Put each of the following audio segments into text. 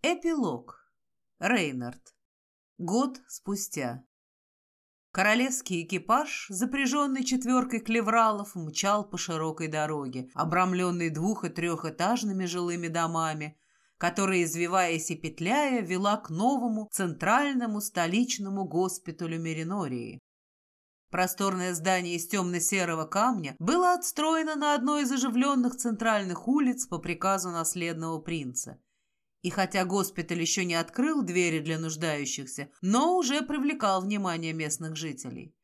Эпилог. Рейнард. Год спустя. Королевский экипаж, запряженный четверкой клевралов, мчал по широкой дороге, обрамленной двух- и трехэтажными жилыми домами, которая, извиваясь и петляя, вела к новому центральному столичному госпиталю Меринории. Просторное здание из темно-серого камня было отстроено на одной из оживленных центральных улиц по приказу наследного принца – и хотя госпиталь еще не открыл двери для нуждающихся, но уже привлекал внимание местных жителей.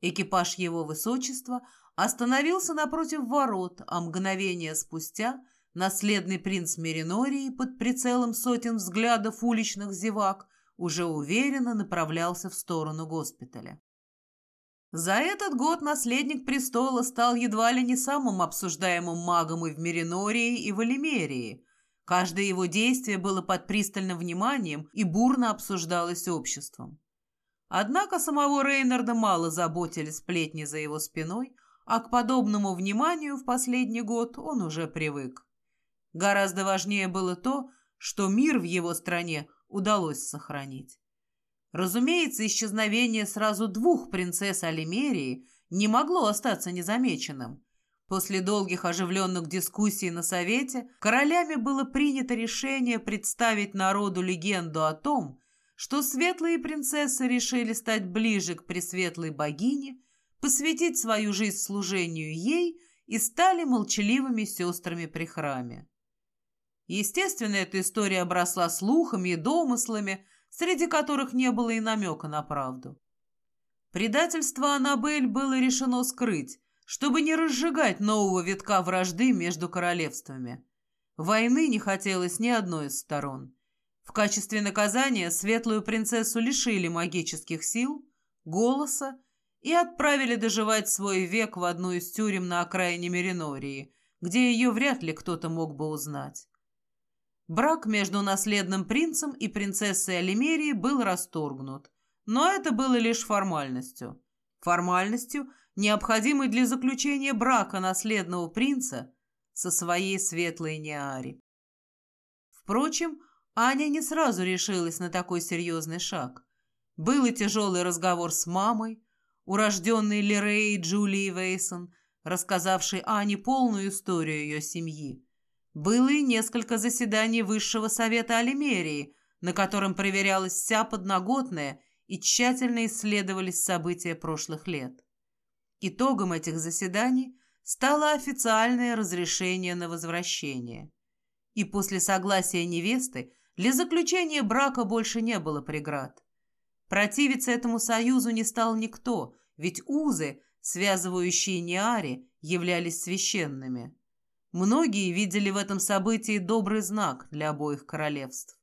Экипаж его высочества остановился напротив ворот, а мгновение спустя наследный принц Меринории под прицелом сотен взглядов уличных зевак уже уверенно направлялся в сторону госпиталя. За этот год наследник престола стал едва ли не самым обсуждаемым магом и в Меринории, и в Элимерии – Каждое его действие было под пристальным вниманием и бурно обсуждалось обществом. Однако самого Рейнарда мало заботили сплетни за его спиной, а к подобному вниманию в последний год он уже привык. Гораздо важнее было то, что мир в его стране удалось сохранить. Разумеется, исчезновение сразу двух принцесс Алимерии не могло остаться незамеченным. После долгих оживленных дискуссий на Совете королями было принято решение представить народу легенду о том, что светлые принцессы решили стать ближе к пресветлой богине, посвятить свою жизнь служению ей и стали молчаливыми сестрами при храме. Естественно, эта история обросла слухами и домыслами, среди которых не было и намека на правду. Предательство Аннабель было решено скрыть, чтобы не разжигать нового витка вражды между королевствами. Войны не хотелось ни одной из сторон. В качестве наказания светлую принцессу лишили магических сил, голоса и отправили доживать свой век в одну из тюрем на окраине Меринории, где ее вряд ли кто-то мог бы узнать. Брак между наследным принцем и принцессой Алимерии был расторгнут, но это было лишь формальностью. Формальностью – необходимый для заключения брака наследного принца со своей светлой Неари. Впрочем, Аня не сразу решилась на такой серьезный шаг. Был и тяжелый разговор с мамой, урожденной Лерей Джулии Вейсон, рассказавшей Ане полную историю ее семьи. Было и несколько заседаний Высшего Совета Алимерии, на котором проверялась вся подноготная и тщательно исследовались события прошлых лет. Итогом этих заседаний стало официальное разрешение на возвращение. И после согласия невесты для заключения брака больше не было преград. Противиться этому союзу не стал никто, ведь узы, связывающие Неари, являлись священными. Многие видели в этом событии добрый знак для обоих королевств.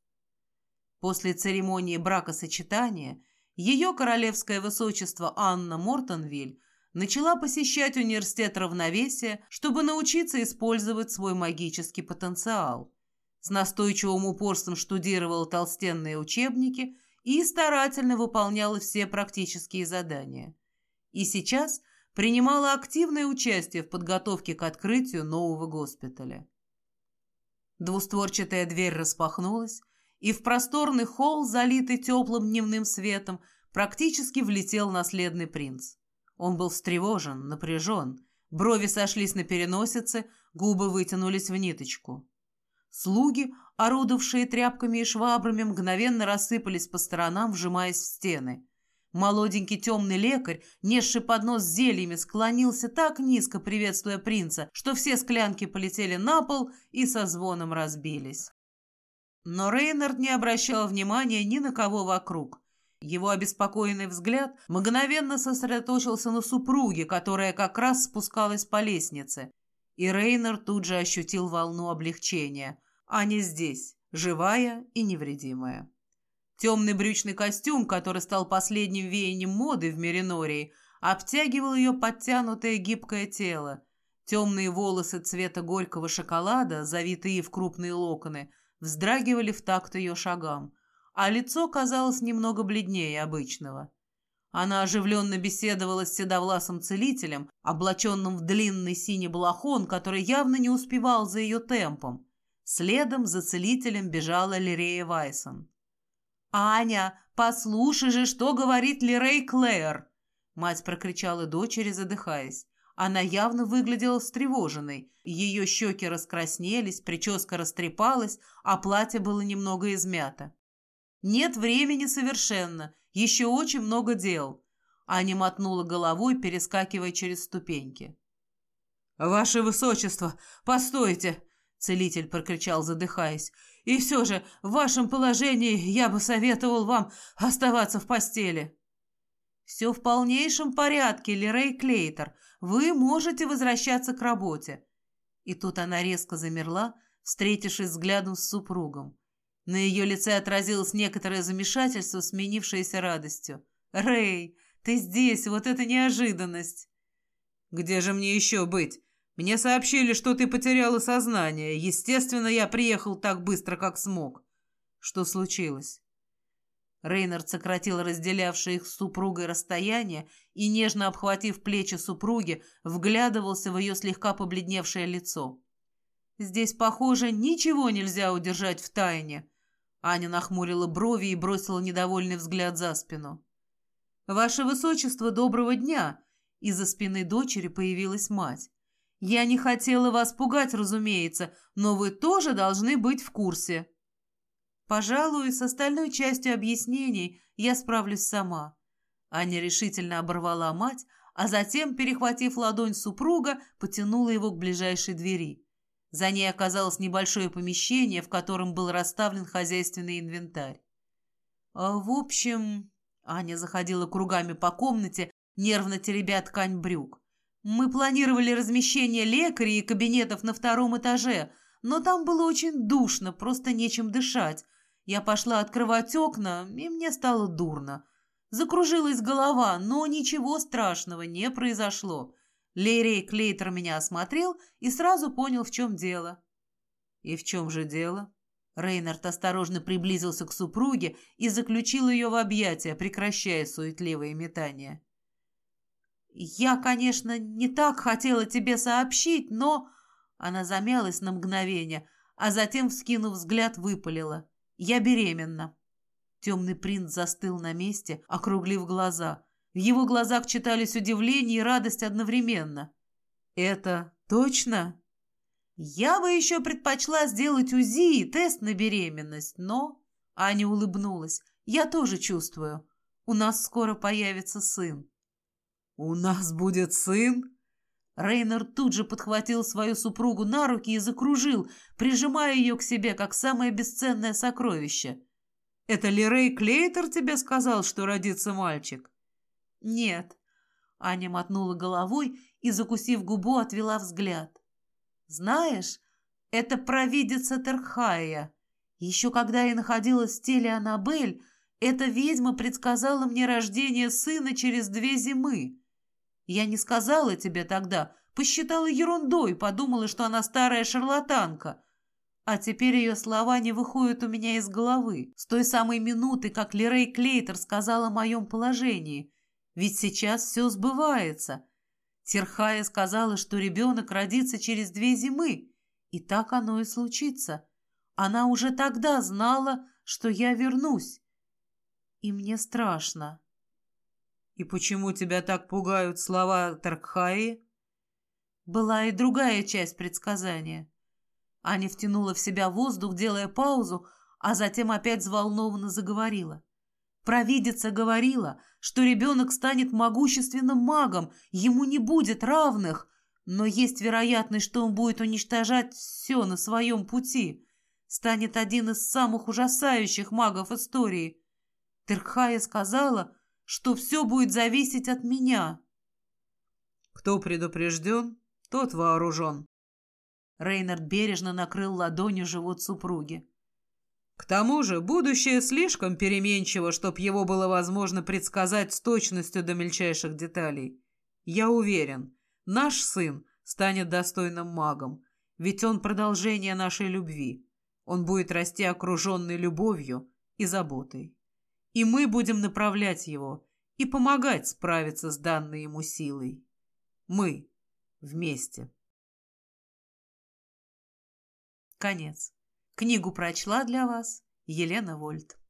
После церемонии бракосочетания ее королевское высочество Анна Мортонвиль начала посещать университет равновесия, чтобы научиться использовать свой магический потенциал. С настойчивым упорством штудировала толстенные учебники и старательно выполняла все практические задания. И сейчас принимала активное участие в подготовке к открытию нового госпиталя. Двустворчатая дверь распахнулась, и в просторный холл, залитый теплым дневным светом, практически влетел наследный принц. Он был встревожен, напряжен. Брови сошлись на переносице, губы вытянулись в ниточку. Слуги, орудовавшие тряпками и швабрами, мгновенно рассыпались по сторонам, вжимаясь в стены. Молоденький темный лекарь, несший поднос с зельями, склонился так низко, приветствуя принца, что все склянки полетели на пол и со звоном разбились. Но Рейнард не обращал внимания ни на кого вокруг. Его обеспокоенный взгляд мгновенно сосредоточился на супруге, которая как раз спускалась по лестнице. И Рейнер тут же ощутил волну облегчения. Аня здесь, живая и невредимая. Темный брючный костюм, который стал последним веянием моды в Меринории, обтягивал ее подтянутое гибкое тело. Темные волосы цвета горького шоколада, завитые в крупные локоны, вздрагивали в такт ее шагам – а лицо казалось немного бледнее обычного. Она оживленно беседовала с седовласым целителем, облаченным в длинный синий балахон, который явно не успевал за ее темпом. Следом за целителем бежала Лирея Вайсон. «Аня, послушай же, что говорит Лирей Клэр!» Мать прокричала дочери, задыхаясь. Она явно выглядела встревоженной. Ее щеки раскраснелись, прическа растрепалась, а платье было немного измято. «Нет времени совершенно. Еще очень много дел». Аня мотнула головой, перескакивая через ступеньки. «Ваше высочество, постойте!» Целитель прокричал, задыхаясь. «И все же, в вашем положении я бы советовал вам оставаться в постели». «Все в полнейшем порядке, Лерей Клейтер. Вы можете возвращаться к работе». И тут она резко замерла, встретившись взглядом с супругом. На ее лице отразилось некоторое замешательство, сменившееся радостью. «Рэй, ты здесь, вот это неожиданность!» «Где же мне еще быть? Мне сообщили, что ты потеряла сознание. Естественно, я приехал так быстро, как смог. Что случилось?» Рейнард сократил разделявшее их с супругой расстояние и, нежно обхватив плечи супруги, вглядывался в ее слегка побледневшее лицо. «Здесь, похоже, ничего нельзя удержать в тайне», Аня нахмурила брови и бросила недовольный взгляд за спину. «Ваше высочество, доброго дня!» Из-за спины дочери появилась мать. «Я не хотела вас пугать, разумеется, но вы тоже должны быть в курсе». «Пожалуй, с остальной частью объяснений я справлюсь сама». Аня решительно оборвала мать, а затем, перехватив ладонь супруга, потянула его к ближайшей двери. За ней оказалось небольшое помещение, в котором был расставлен хозяйственный инвентарь. А, в общем, Аня заходила кругами по комнате, нервно теребя ткань брюк. Мы планировали размещение лекарей и кабинетов на втором этаже, но там было очень душно, просто нечем дышать. Я пошла открывать окна, и мне стало дурно. Закружилась голова, но ничего страшного не произошло. Лерей Клейтер меня осмотрел и сразу понял, в чем дело. «И в чем же дело?» Рейнард осторожно приблизился к супруге и заключил ее в объятия, прекращая суетливые метания. «Я, конечно, не так хотела тебе сообщить, но...» Она замялась на мгновение, а затем, вскинув взгляд, выпалила. «Я беременна». Темный принц застыл на месте, округлив глаза. В его глазах читались удивление и радость одновременно. «Это точно?» «Я бы еще предпочла сделать УЗИ и тест на беременность, но...» Аня улыбнулась. «Я тоже чувствую. У нас скоро появится сын». «У нас будет сын?» Рейнер тут же подхватил свою супругу на руки и закружил, прижимая ее к себе, как самое бесценное сокровище. «Это ли Рей Клейтер тебе сказал, что родится мальчик?» «Нет». Аня мотнула головой и, закусив губу, отвела взгляд. «Знаешь, это провидица Терхая. Еще когда я находилась в теле Аннабель, эта ведьма предсказала мне рождение сына через две зимы. Я не сказала тебе тогда, посчитала ерундой, подумала, что она старая шарлатанка. А теперь ее слова не выходят у меня из головы. С той самой минуты, как Лерей Клейтер сказала о моем положении. Ведь сейчас все сбывается. Терхая сказала, что ребенок родится через две зимы, и так оно и случится. Она уже тогда знала, что я вернусь. И мне страшно. И почему тебя так пугают слова Таркхаи? Была и другая часть предсказания. Аня втянула в себя воздух, делая паузу, а затем опять взволнованно заговорила. Провидица говорила, что ребенок станет могущественным магом, ему не будет равных, но есть вероятность, что он будет уничтожать все на своем пути, станет один из самых ужасающих магов истории. Терхая сказала, что все будет зависеть от меня. Кто предупрежден, тот вооружен. Рейнард бережно накрыл ладонью живот супруги. К тому же будущее слишком переменчиво, чтоб его было возможно предсказать с точностью до мельчайших деталей. Я уверен, наш сын станет достойным магом, ведь он продолжение нашей любви. Он будет расти окруженный любовью и заботой. И мы будем направлять его и помогать справиться с данной ему силой. Мы вместе. Конец. Книгу прочла для вас Елена Вольт.